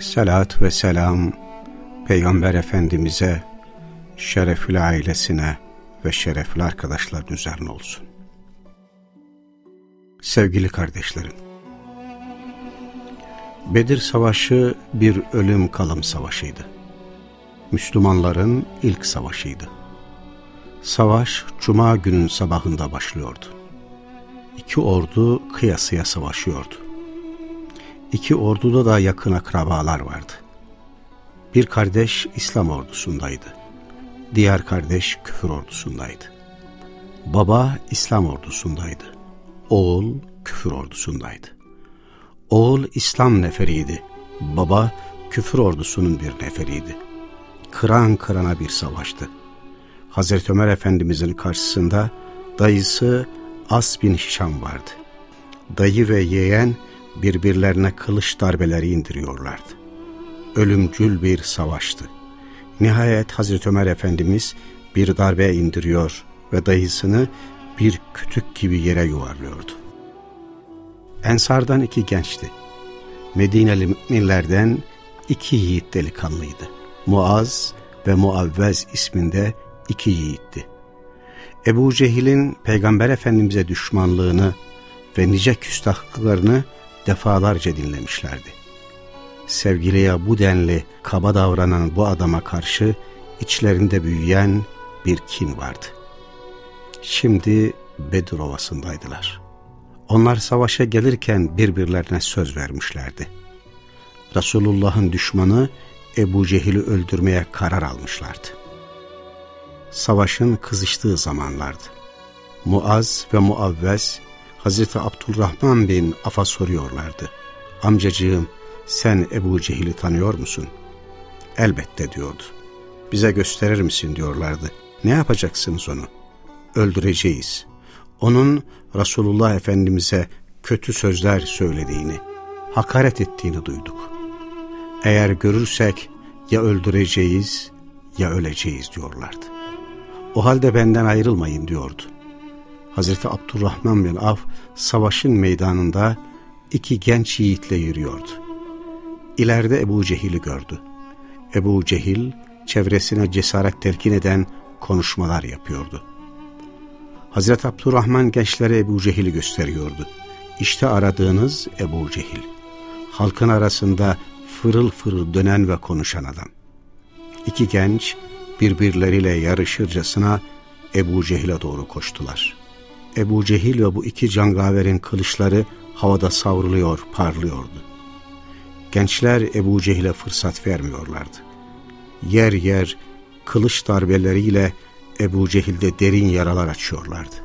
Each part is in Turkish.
Salat ve selam Peygamber Efendimiz'e, şerefli ailesine ve şerefli arkadaşların üzerine olsun. Sevgili kardeşlerim, Bedir Savaşı bir ölüm kalım savaşıydı. Müslümanların ilk savaşıydı. Savaş Cuma günün sabahında başlıyordu. İki ordu kıyasıya savaşıyordu. İki orduda da yakın akrabalar vardı. Bir kardeş İslam ordusundaydı. Diğer kardeş küfür ordusundaydı. Baba İslam ordusundaydı. Oğul küfür ordusundaydı. Oğul İslam neferiydi. Baba küfür ordusunun bir neferiydi. Kıran kırana bir savaştı. Hazreti Ömer Efendimizin karşısında dayısı As bin Hişam vardı. Dayı ve yeğen birbirlerine kılıç darbeleri indiriyorlardı. Ölümcül bir savaştı. Nihayet Hazreti Ömer Efendimiz bir darbe indiriyor ve dayısını bir kütük gibi yere yuvarlıyordu. Ensardan iki gençti. Medineli müminlerden iki yiğit delikanlıydı. Muaz ve Muavvez isminde iki yiğitti. Ebu Cehil'in Peygamber Efendimiz'e düşmanlığını ve nice küstahlıklarını defalarca dinlemişlerdi. Sevgiliye bu denli kaba davranan bu adama karşı içlerinde büyüyen bir kin vardı. Şimdi Bedir Ovası'ndaydılar. Onlar savaşa gelirken birbirlerine söz vermişlerdi. Resulullah'ın düşmanı Ebu Cehil'i öldürmeye karar almışlardı. Savaşın kızıştığı zamanlardı. Muaz ve Muavvez Hazreti Abdurrahman bin Af'a soruyorlardı. Amcacığım sen Ebu Cehil'i tanıyor musun? Elbette diyordu. Bize gösterir misin diyorlardı. Ne yapacaksınız onu? Öldüreceğiz. Onun Resulullah Efendimiz'e kötü sözler söylediğini, hakaret ettiğini duyduk. Eğer görürsek ya öldüreceğiz ya öleceğiz diyorlardı. O halde benden ayrılmayın diyordu. Hazreti Abdurrahman bin Af savaşın meydanında iki genç yiğitle yürüyordu. İleride Ebu Cehil'i gördü. Ebu Cehil çevresine cesaret telkin eden konuşmalar yapıyordu. Hazreti Abdurrahman gençlere Ebu Cehil'i gösteriyordu. İşte aradığınız Ebu Cehil. Halkın arasında fırıl fırıl dönen ve konuşan adam. İki genç birbirleriyle yarışırcasına Ebu Cehil'e doğru koştular. Ebu Cehil ve bu iki cangaverin kılıçları havada savruluyor, parlıyordu. Gençler Ebu Cehil'e fırsat vermiyorlardı. Yer yer kılıç darbeleriyle Ebu Cehil'de derin yaralar açıyorlardı.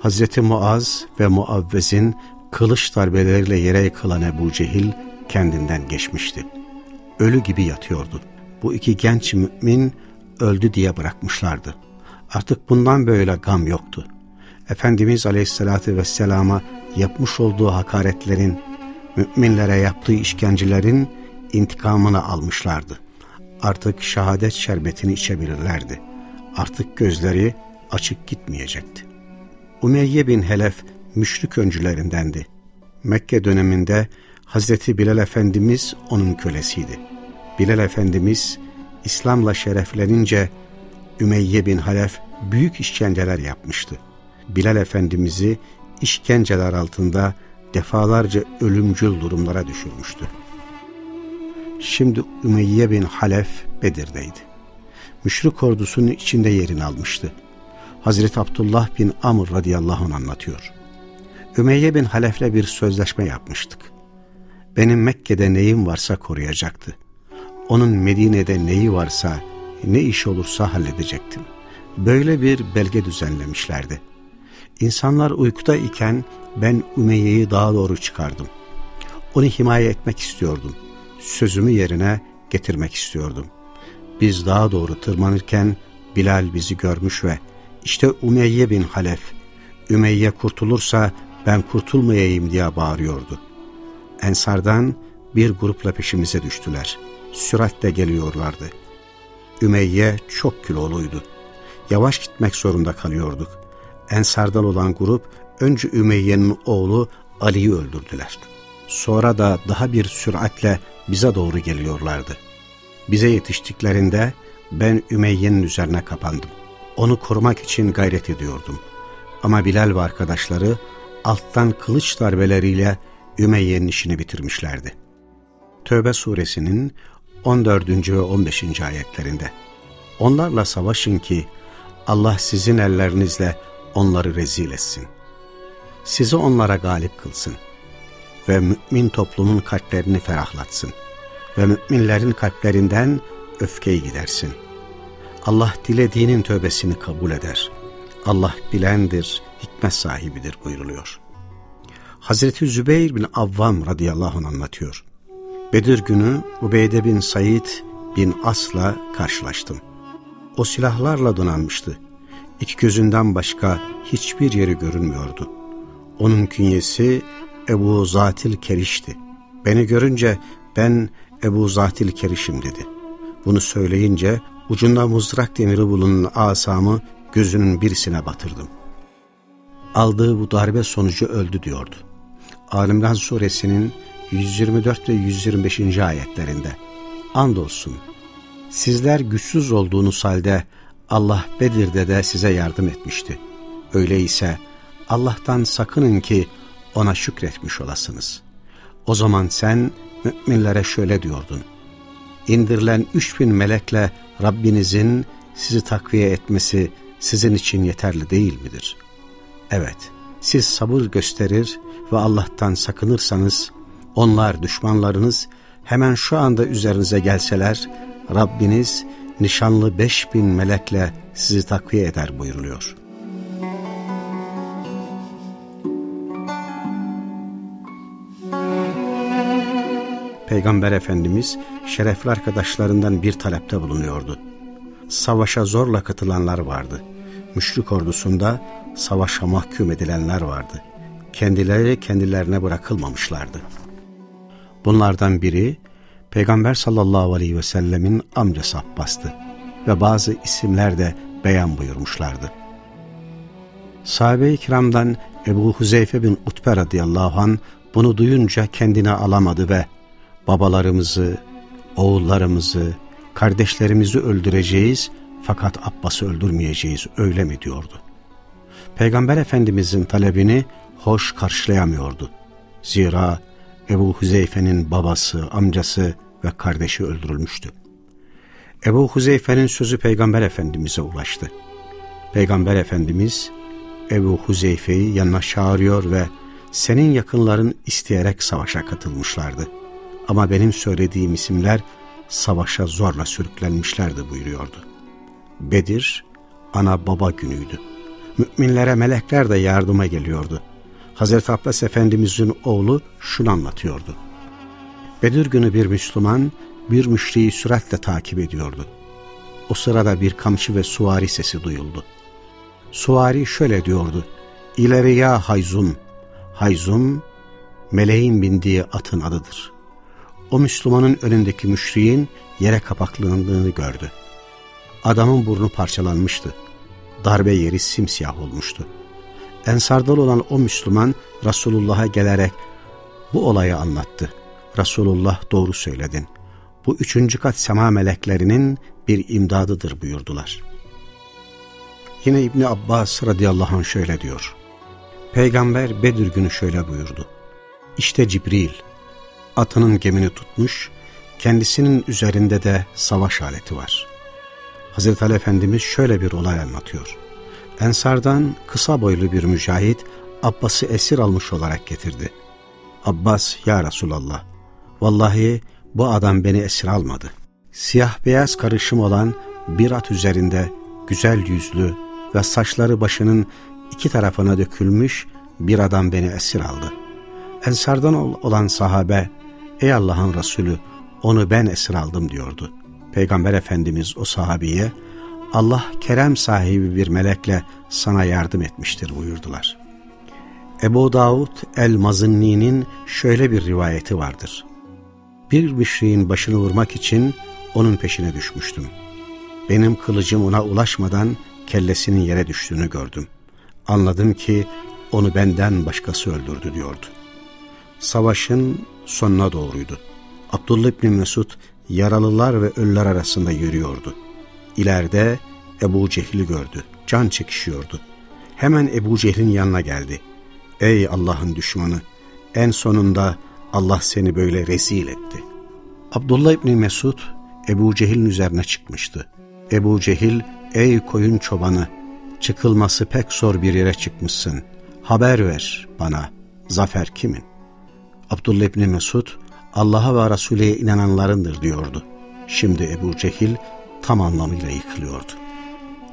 Hazreti Muaz ve Muavvez'in kılıç darbeleriyle yere yıkılan Ebu Cehil kendinden geçmişti. Ölü gibi yatıyordu. Bu iki genç mümin öldü diye bırakmışlardı. Artık bundan böyle gam yoktu. Efendimiz Aleyhisselatü Vesselam'a yapmış olduğu hakaretlerin, müminlere yaptığı işkencelerin intikamını almışlardı. Artık şehadet şerbetini içebilirlerdi. Artık gözleri açık gitmeyecekti. Umeyye bin Helef müşrik öncülerindendi. Mekke döneminde Hazreti Bilal Efendimiz onun kölesiydi. Bilal Efendimiz İslam'la şereflenince Ümeyye bin Halef büyük işkenceler yapmıştı. Bilal Efendimiz'i işkenceler altında defalarca ölümcül durumlara düşürmüştü. Şimdi Ümeyye bin Halef Bedir'deydi. Müşrik ordusunun içinde yerini almıştı. Hazreti Abdullah bin Amr radıyallahu anh anlatıyor. Ümeyye bin Halef'le bir sözleşme yapmıştık. Benim Mekke'de neyim varsa koruyacaktı. Onun Medine'de neyi varsa, ne iş olursa halledecektim. Böyle bir belge düzenlemişlerdi. İnsanlar uykuda iken ben Ümeyye'yi daha doğru çıkardım. Onu himaye etmek istiyordum. Sözümü yerine getirmek istiyordum. Biz daha doğru tırmanırken Bilal bizi görmüş ve işte Umeyye bin Halef, Ümeyye kurtulursa ben kurtulmayayım diye bağırıyordu. Ensardan bir grupla peşimize düştüler. Süratle geliyorlardı. Ümeyye çok kiloluydu. Yavaş gitmek zorunda kalıyorduk. Ensardan olan grup önce Ümeyye'nin oğlu Ali'yi öldürdüler. Sonra da daha bir süratle bize doğru geliyorlardı. Bize yetiştiklerinde ben Ümeyye'nin üzerine kapandım. Onu korumak için gayret ediyordum. Ama Bilal ve arkadaşları alttan kılıç darbeleriyle Ümeyye'nin işini bitirmişlerdi. Tövbe suresinin 14. ve 15. ayetlerinde Onlarla savaşın ki Allah sizin ellerinizle onları rezil etsin. Sizi onlara galip kılsın ve mümin toplumun kalplerini ferahlatsın ve müminlerin kalplerinden öfkeyi gidersin. Allah dilediğinin tövbesini kabul eder. Allah bilendir, hikmet sahibidir buyuruluyor. Hazreti Zübeyir bin Avvam radıyallahu anh anlatıyor. Bedir günü Ubeyde bin Said bin As'la karşılaştım. O silahlarla donanmıştı. İki gözünden başka hiçbir yeri görünmüyordu. Onun künyesi Ebu Zatil Keriş'ti. Beni görünce ben Ebu Zatil Keriş'im dedi. Bunu söyleyince ucunda mızrak demiri bulunan asamı gözünün birisine batırdım. Aldığı bu darbe sonucu öldü diyordu. Alimran suresinin 124 ve 125. ayetlerinde Andolsun sizler güçsüz olduğunuz halde Allah Bedir'de de size yardım etmişti. Öyleyse Allah'tan sakının ki ona şükretmiş olasınız. O zaman sen müminlere şöyle diyordun. İndirilen üç bin melekle Rabbinizin sizi takviye etmesi sizin için yeterli değil midir? Evet, siz sabır gösterir ve Allah'tan sakınırsanız, onlar düşmanlarınız hemen şu anda üzerinize gelseler, Rabbiniz nişanlı beş bin melekle sizi takviye eder buyuruluyor. Peygamber Efendimiz şerefli arkadaşlarından bir talepte bulunuyordu. Savaşa zorla katılanlar vardı. Müşrik ordusunda savaşa mahkum edilenler vardı. Kendileri kendilerine bırakılmamışlardı. Bunlardan biri Peygamber sallallahu aleyhi ve sellemin amcası Abbas'tı ve bazı isimler de beyan buyurmuşlardı. Sahabe-i kiramdan Ebu Huzeyfe bin Utbe radıyallahu an bunu duyunca kendine alamadı ve babalarımızı, oğullarımızı, kardeşlerimizi öldüreceğiz fakat Abbas'ı öldürmeyeceğiz öyle mi diyordu. Peygamber Efendimizin talebini hoş karşılayamıyordu. Zira Ebu Huzeyfe'nin babası, amcası ve kardeşi öldürülmüştü. Ebu Huzeyfe'nin sözü Peygamber Efendimiz'e ulaştı. Peygamber Efendimiz Ebu Huzeyfe'yi yanına çağırıyor ve senin yakınların isteyerek savaşa katılmışlardı. Ama benim söylediğim isimler savaşa zorla sürüklenmişlerdi buyuruyordu. Bedir, ana baba günüydü. Müminlere melekler de yardıma geliyordu. Hazreti Abbas Efendimizin oğlu şunu anlatıyordu. Bedir günü bir Müslüman bir müşriyi süratle takip ediyordu. O sırada bir kamçı ve suvari sesi duyuldu. Suvari şöyle diyordu. İleri ya Hayzum. Hayzum, meleğin bindiği atın adıdır. O Müslümanın önündeki müşriğin yere kapaklandığını gördü. Adamın burnu parçalanmıştı. Darbe yeri simsiyah olmuştu. Ensardan olan o Müslüman Resulullah'a gelerek bu olayı anlattı. Resulullah doğru söyledin. Bu üçüncü kat sema meleklerinin bir imdadıdır buyurdular. Yine İbni Abbas radıyallahu anh şöyle diyor. Peygamber Bedir günü şöyle buyurdu. İşte Cibril, atının gemini tutmuş, kendisinin üzerinde de savaş aleti var. Hazreti Ali Efendimiz şöyle bir olay anlatıyor. Ensardan kısa boylu bir mücahit Abbas'ı esir almış olarak getirdi. Abbas, ya Resulallah, vallahi bu adam beni esir almadı. Siyah beyaz karışım olan bir at üzerinde güzel yüzlü ve saçları başının iki tarafına dökülmüş bir adam beni esir aldı. Ensardan olan sahabe, ey Allah'ın Resulü, onu ben esir aldım diyordu. Peygamber Efendimiz o sahabiye Allah kerem sahibi bir melekle sana yardım etmiştir buyurdular. Ebu Davud el-Mazınni'nin şöyle bir rivayeti vardır. Bir müşriğin başını vurmak için onun peşine düşmüştüm. Benim kılıcım ona ulaşmadan kellesinin yere düştüğünü gördüm. Anladım ki onu benden başkası öldürdü diyordu. Savaşın sonuna doğruydu. Abdullah İbni Mesud yaralılar ve ölüler arasında yürüyordu. İleride Ebu Cehil'i gördü. Can çekişiyordu. Hemen Ebu Cehil'in yanına geldi. Ey Allah'ın düşmanı! En sonunda Allah seni böyle rezil etti. Abdullah İbni Mesud Ebu Cehil'in üzerine çıkmıştı. Ebu Cehil, ey koyun çobanı, çıkılması pek zor bir yere çıkmışsın. Haber ver bana, zafer kimin? Abdullah İbni Mesud, Allah'a ve Resulü'ye inananlarındır diyordu. Şimdi Ebu Cehil tam anlamıyla yıkılıyordu.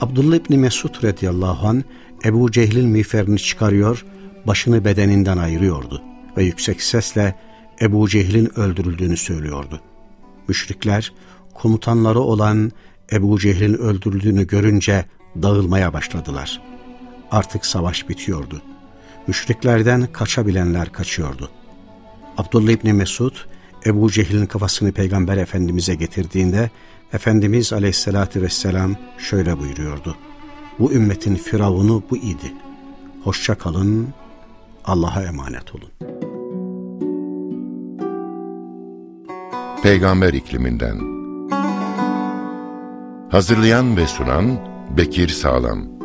Abdullah İbni Mesud radıyallahu an Ebu Cehil'in miğferini çıkarıyor, başını bedeninden ayırıyordu ve yüksek sesle Ebu Cehil'in öldürüldüğünü söylüyordu. Müşrikler komutanları olan Ebu Cehil'in öldürüldüğünü görünce dağılmaya başladılar. Artık savaş bitiyordu. Müşriklerden kaçabilenler kaçıyordu. Abdullah İbni Mesud, Ebu Cehil'in kafasını Peygamber Efendimiz'e getirdiğinde, Efendimiz Aleyhisselatü Vesselam şöyle buyuruyordu. Bu ümmetin firavunu bu idi. Hoşça kalın, Allah'a emanet olun. Peygamber ikliminden Hazırlayan ve sunan Bekir Sağlam